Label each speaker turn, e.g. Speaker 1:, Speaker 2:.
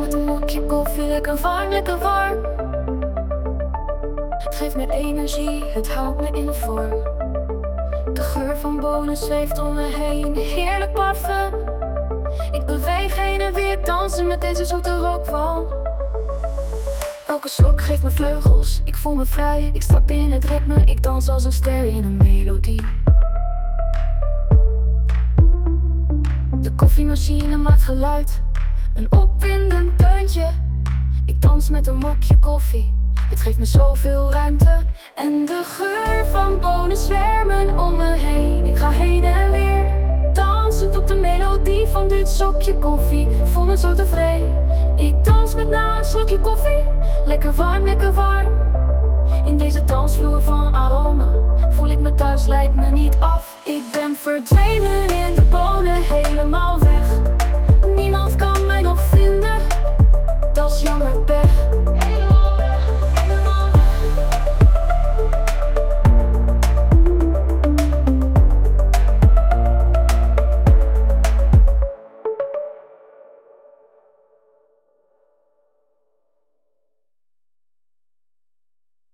Speaker 1: Met een mokje koffie, lekker warm, lekker warm. Het geeft me energie, het houdt me in vorm. De geur van bonen zweeft om me heen, heerlijk parfum. Ik beweeg heen en weer dansen met deze zoete rookwalm. Elke slok geeft me vleugels, ik voel me vrij, ik stap in het ritme, ik dans als een ster in een melodie. De koffiemachine maakt geluid, een opwindend deuntje. Ik dans met een mokje koffie, het geeft me zoveel ruimte. En de geur van bonen zwermen van dit sokje koffie. Voel me zo tevreden. Ik dans met na een slokje koffie, lekker warm, lekker warm. In deze dansvloer van aroma voel ik me thuis, lijkt me niet af. Ik ben verdwenen